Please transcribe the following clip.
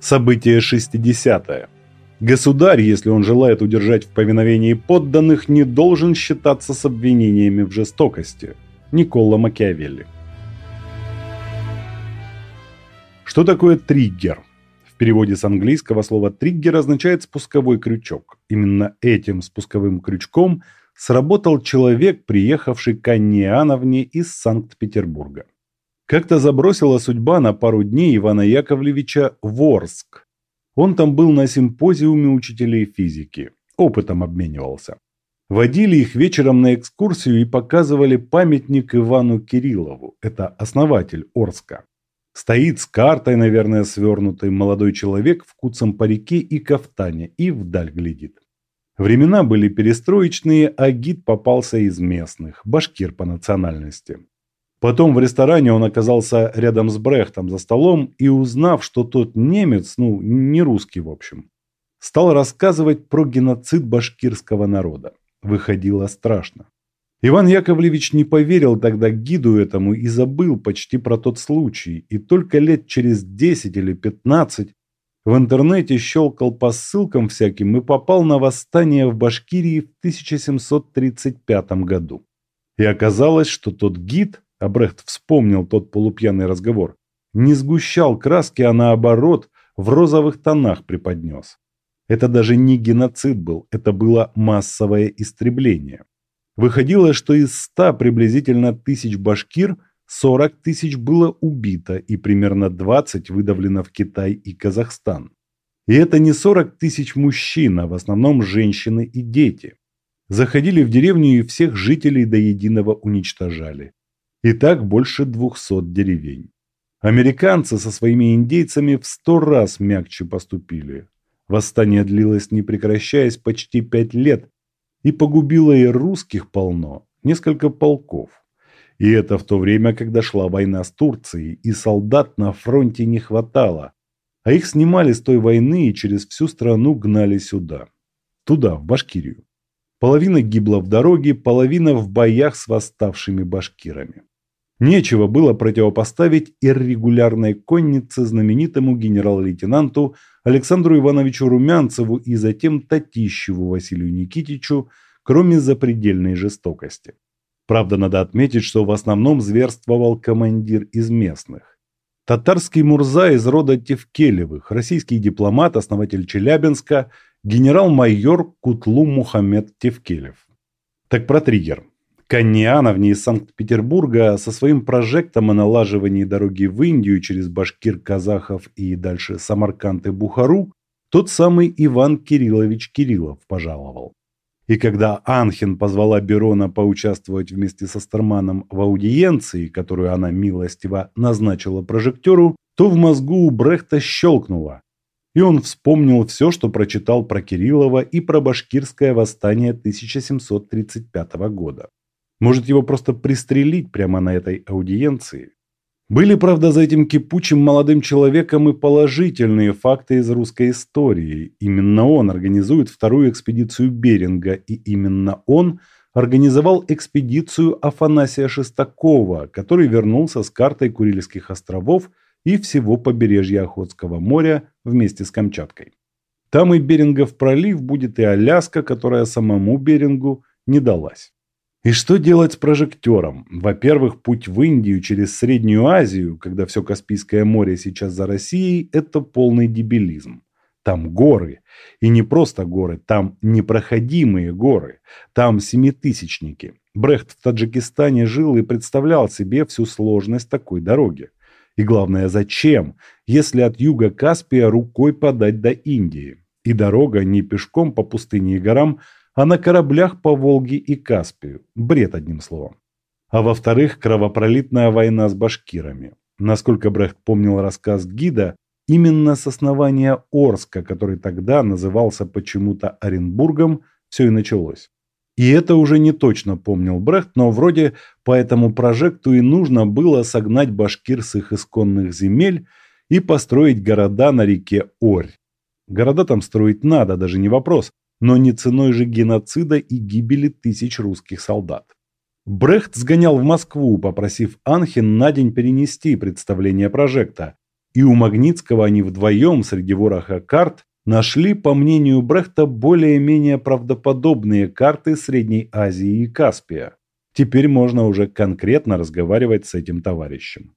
Событие 60. -е. Государь, если он желает удержать в повиновении подданных, не должен считаться с обвинениями в жестокости. Никола Макиавелли. Что такое триггер? В переводе с английского слово триггер означает спусковой крючок. Именно этим спусковым крючком сработал человек, приехавший к Анне Иоанновне из Санкт-Петербурга. Как-то забросила судьба на пару дней Ивана Яковлевича в Орск. Он там был на симпозиуме учителей физики. Опытом обменивался. Водили их вечером на экскурсию и показывали памятник Ивану Кириллову. Это основатель Орска. Стоит с картой, наверное, свернутый молодой человек в куцом парике и кафтане и вдаль глядит. Времена были перестроечные, а гид попался из местных, башкир по национальности. Потом в ресторане он оказался рядом с Брехтом за столом и, узнав, что тот немец, ну, не русский в общем, стал рассказывать про геноцид башкирского народа. Выходило страшно. Иван Яковлевич не поверил тогда гиду этому и забыл почти про тот случай, и только лет через 10 или 15 в интернете щелкал по ссылкам всяким и попал на восстание в Башкирии в 1735 году. И оказалось, что тот гид а Брехт вспомнил тот полупьяный разговор, не сгущал краски, а наоборот, в розовых тонах преподнес. Это даже не геноцид был, это было массовое истребление. Выходило, что из ста приблизительно тысяч башкир 40 тысяч было убито и примерно 20 выдавлено в Китай и Казахстан. И это не 40 тысяч мужчин, а в основном женщины и дети. Заходили в деревню и всех жителей до единого уничтожали. И так больше двухсот деревень. Американцы со своими индейцами в сто раз мягче поступили. Восстание длилось не прекращаясь почти пять лет и погубило и русских полно, несколько полков. И это в то время, когда шла война с Турцией, и солдат на фронте не хватало, а их снимали с той войны и через всю страну гнали сюда. Туда, в Башкирию. Половина гибла в дороге, половина в боях с восставшими башкирами. Нечего было противопоставить иррегулярной коннице знаменитому генерал-лейтенанту Александру Ивановичу Румянцеву и затем Татищеву Василию Никитичу, кроме запредельной жестокости. Правда, надо отметить, что в основном зверствовал командир из местных. Татарский Мурза из рода Тевкелевых, российский дипломат, основатель Челябинска, генерал-майор Кутлу Мухаммед Тевкелев. Так про триггер. Каньяновне из Санкт-Петербурга со своим прожектом о налаживании дороги в Индию через башкир, казахов и дальше Самарканд и Бухару тот самый Иван Кириллович Кириллов пожаловал. И когда Анхин позвала Берона поучаствовать вместе со Старманом в аудиенции, которую она милостиво назначила прожектору, то в мозгу у Брехта щелкнуло. И он вспомнил все, что прочитал про Кириллова и про башкирское восстание 1735 года. Может, его просто пристрелить прямо на этой аудиенции? Были, правда, за этим кипучим молодым человеком и положительные факты из русской истории. Именно он организует вторую экспедицию Беринга, и именно он организовал экспедицию Афанасия Шестакова, который вернулся с картой Курильских островов и всего побережья Охотского моря вместе с Камчаткой. Там и Берингов пролив будет и Аляска, которая самому Берингу не далась. И что делать с прожектором? Во-первых, путь в Индию через Среднюю Азию, когда все Каспийское море сейчас за Россией, это полный дебилизм. Там горы. И не просто горы, там непроходимые горы. Там семитысячники. Брехт в Таджикистане жил и представлял себе всю сложность такой дороги. И главное, зачем, если от юга Каспия рукой подать до Индии? И дорога не пешком по пустыне и горам, а на кораблях по Волге и Каспию. Бред, одним словом. А во-вторых, кровопролитная война с башкирами. Насколько Брехт помнил рассказ гида, именно с основания Орска, который тогда назывался почему-то Оренбургом, все и началось. И это уже не точно помнил Брехт, но вроде по этому прожекту и нужно было согнать башкир с их исконных земель и построить города на реке Орь. Города там строить надо, даже не вопрос, но не ценой же геноцида и гибели тысяч русских солдат. Брехт сгонял в Москву, попросив Анхен на день перенести представление прожекта, И у Магнитского они вдвоем среди вороха карт нашли, по мнению Брехта, более-менее правдоподобные карты Средней Азии и Каспия. Теперь можно уже конкретно разговаривать с этим товарищем.